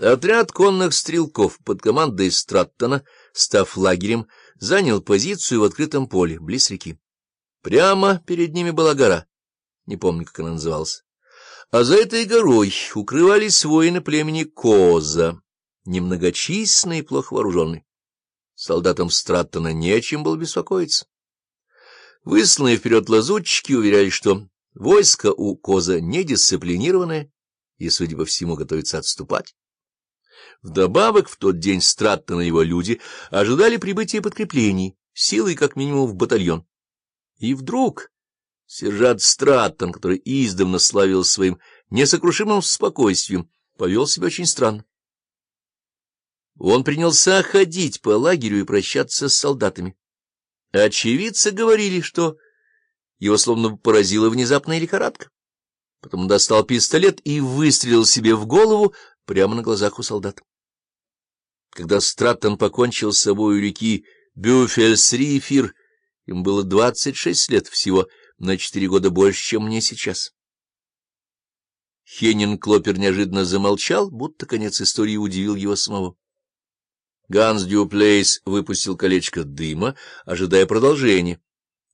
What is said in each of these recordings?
Отряд конных стрелков под командой Страттона, став лагерем, занял позицию в открытом поле, близ реки. Прямо перед ними была гора, не помню, как она называлась. А за этой горой укрывались воины племени Коза, немногочисленные и плохо вооруженные. Солдатам Страттона нечем было беспокоиться. Высланные вперед лазутчики уверяли, что войско у Коза недисциплинированное и, судя по всему, готовится отступать. Вдобавок, в тот день Страттон и его люди ожидали прибытия подкреплений, силой как минимум в батальон. И вдруг сержант Страттон, который издавна славился своим несокрушимым спокойствием, повел себя очень странно. Он принялся ходить по лагерю и прощаться с солдатами. Очевидцы говорили, что его словно поразила внезапная лихорадка. Потом достал пистолет и выстрелил себе в голову прямо на глазах у солдат. Когда Страттон покончил с собой у реки Бюфельсрифир, им было двадцать шесть лет всего, на четыре года больше, чем мне сейчас. Хеннин Клопер неожиданно замолчал, будто конец истории удивил его самого. Ганс Дюплейс выпустил колечко дыма, ожидая продолжения.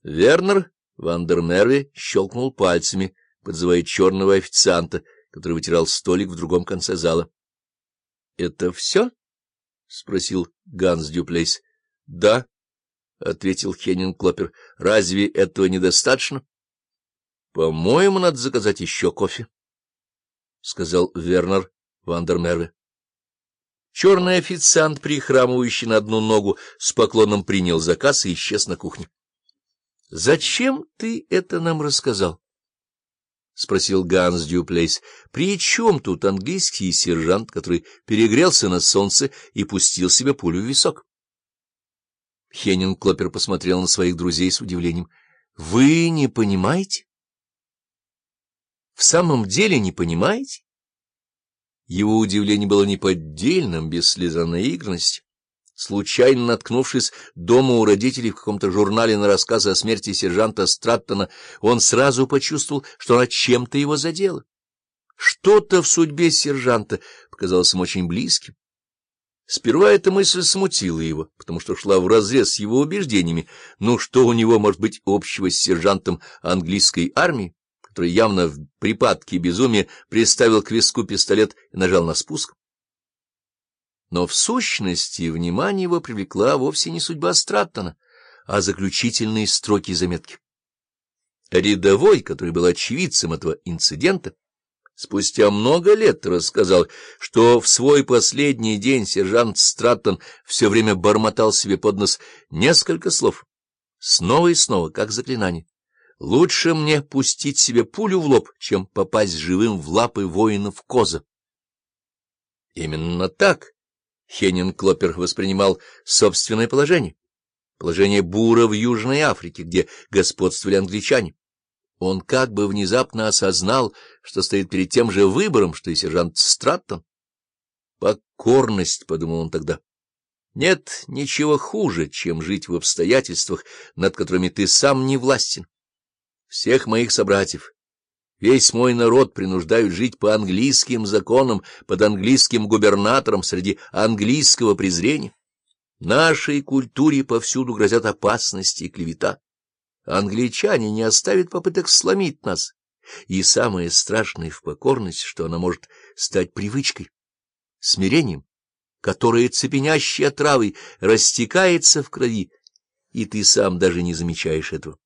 Вернер Вандермерви щелкнул пальцами, подзывая черного официанта, который вытирал столик в другом конце зала. — Это все? — спросил Ганс Дюплейс. — Да, — ответил Хеннинг Клопер. — Разве этого недостаточно? — По-моему, надо заказать еще кофе, — сказал Вернер Вандермерве. Черный официант, прихрамывающий на одну ногу, с поклоном принял заказ и исчез на кухне. — Зачем ты это нам рассказал? — спросил Ганс Дюплейс. — При чем тут английский сержант, который перегрелся на солнце и пустил себе пулю в висок? Хеннинг Клопер посмотрел на своих друзей с удивлением. — Вы не понимаете? — В самом деле не понимаете? Его удивление было неподдельным, без следа наигранности. Случайно наткнувшись дома у родителей в каком-то журнале на рассказы о смерти сержанта Страттона, он сразу почувствовал, что она чем-то его задела. Что-то в судьбе сержанта показалось ему очень близким. Сперва эта мысль смутила его, потому что шла вразрез с его убеждениями. Ну, что у него может быть общего с сержантом английской армии, который явно в припадке безумия приставил к виску пистолет и нажал на спуск? Но в сущности внимание его привлекла вовсе не судьба Страттона, а заключительные строки заметки. Рядовой, который был очевидцем этого инцидента, спустя много лет рассказал, что в свой последний день сержант Страттон все время бормотал себе под нос несколько слов, снова и снова, как заклинание. «Лучше мне пустить себе пулю в лоб, чем попасть живым в лапы воинов Коза». Именно так Хеннинг Клопер воспринимал собственное положение, положение бура в Южной Африке, где господствовали англичане. Он как бы внезапно осознал, что стоит перед тем же выбором, что и сержант Страттон. «Покорность», — подумал он тогда. «Нет ничего хуже, чем жить в обстоятельствах, над которыми ты сам не властен. Всех моих собратьев, Весь мой народ принуждают жить по английским законам, под английским губернатором, среди английского презрения. Нашей культуре повсюду грозят опасности и клевета. Англичане не оставят попыток сломить нас. И самое страшное в покорности, что она может стать привычкой, смирением, которое цепенящей отравой растекается в крови, и ты сам даже не замечаешь этого.